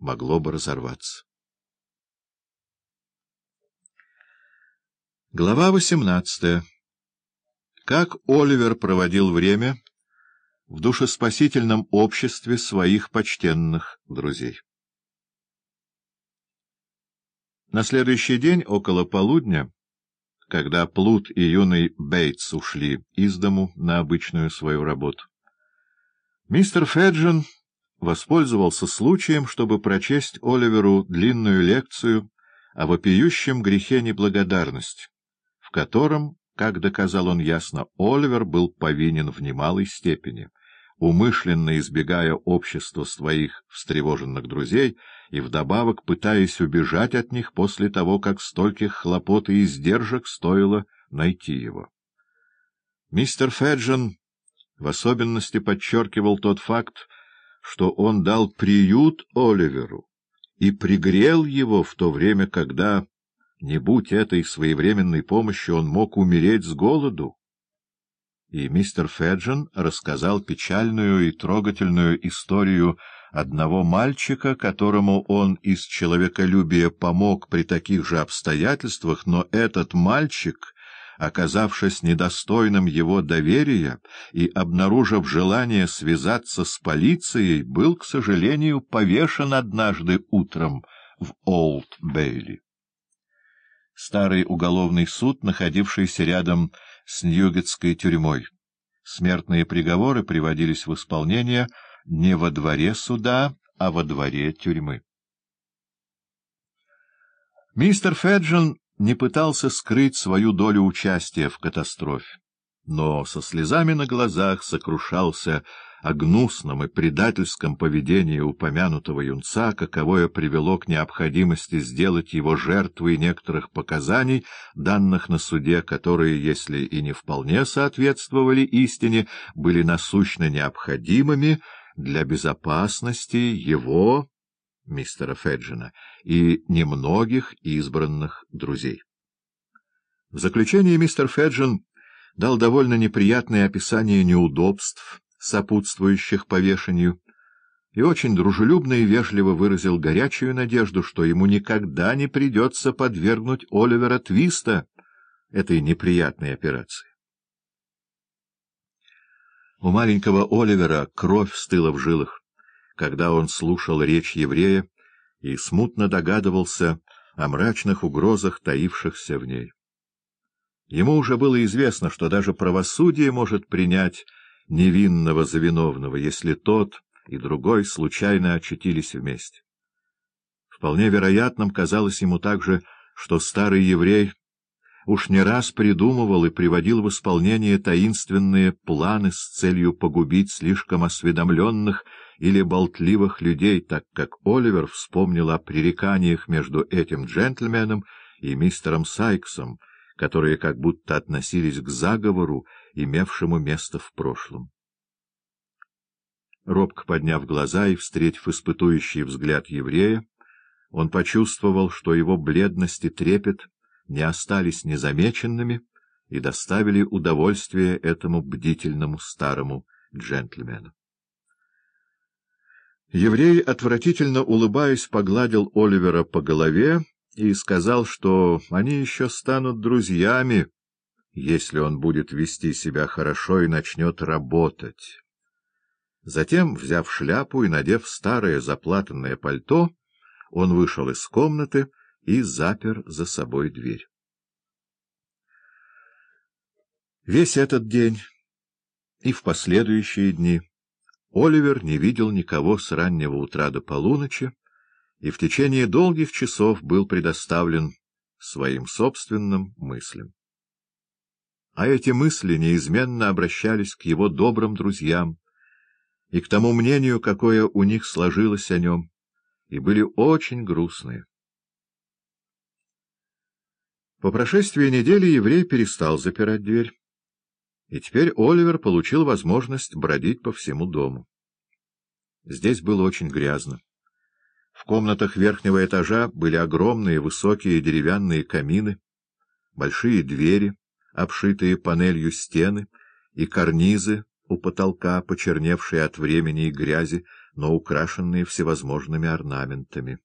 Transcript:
могло бы разорваться. Глава восемнадцатая. Как Оливер проводил время в душеспасительном обществе своих почтенных друзей. На следующий день, около полудня, когда Плут и юный Бейтс ушли из дому на обычную свою работу, мистер Феджин воспользовался случаем, чтобы прочесть Оливеру длинную лекцию о вопиющем грехе неблагодарности, в котором, как доказал он ясно, Оливер был повинен в немалой степени, умышленно избегая общества своих встревоженных друзей и вдобавок пытаясь убежать от них после того, как стольких хлопот и издержек стоило найти его. Мистер Феджин в особенности подчеркивал тот факт, что он дал приют Оливеру и пригрел его в то время, когда не будь этой своевременной помощи, он мог умереть с голоду. И мистер Феджин рассказал печальную и трогательную историю одного мальчика, которому он из человеколюбия помог при таких же обстоятельствах, но этот мальчик, оказавшись недостойным его доверия и обнаружив желание связаться с полицией, был, к сожалению, повешен однажды утром в Олд-Бейли старый уголовный суд, находившийся рядом с Ньюгетской тюрьмой. Смертные приговоры приводились в исполнение не во дворе суда, а во дворе тюрьмы. Мистер Феджин не пытался скрыть свою долю участия в катастрофе, но со слезами на глазах сокрушался о гнусном и предательском поведении упомянутого юнца, каковое привело к необходимости сделать его жертвой некоторых показаний, данных на суде, которые, если и не вполне соответствовали истине, были насущно необходимыми для безопасности его, мистера Феджина, и немногих избранных друзей. В заключение мистер Феджин дал довольно неприятное описание неудобств, сопутствующих повешению, и очень дружелюбно и вежливо выразил горячую надежду, что ему никогда не придется подвергнуть Оливера Твиста этой неприятной операции. У маленького Оливера кровь стыла в жилах, когда он слушал речь еврея и смутно догадывался о мрачных угрозах, таившихся в ней. Ему уже было известно, что даже правосудие может принять невинного за виновного, если тот и другой случайно очутились вместе. Вполне вероятным казалось ему также, что старый еврей уж не раз придумывал и приводил в исполнение таинственные планы с целью погубить слишком осведомленных или болтливых людей, так как Оливер вспомнил о пререканиях между этим джентльменом и мистером Сайксом, которые как будто относились к заговору, имевшему место в прошлом. Робко подняв глаза и встретив испытующий взгляд еврея, он почувствовал, что его бледность и трепет не остались незамеченными и доставили удовольствие этому бдительному старому джентльмену. Еврей, отвратительно улыбаясь, погладил Оливера по голове и сказал, что они еще станут друзьями, если он будет вести себя хорошо и начнет работать. Затем, взяв шляпу и надев старое заплатанное пальто, он вышел из комнаты и запер за собой дверь. Весь этот день и в последующие дни Оливер не видел никого с раннего утра до полуночи, и в течение долгих часов был предоставлен своим собственным мыслям. А эти мысли неизменно обращались к его добрым друзьям и к тому мнению, какое у них сложилось о нем, и были очень грустные. По прошествии недели еврей перестал запирать дверь, и теперь Оливер получил возможность бродить по всему дому. Здесь было очень грязно. В комнатах верхнего этажа были огромные высокие деревянные камины, большие двери, обшитые панелью стены, и карнизы у потолка, почерневшие от времени и грязи, но украшенные всевозможными орнаментами.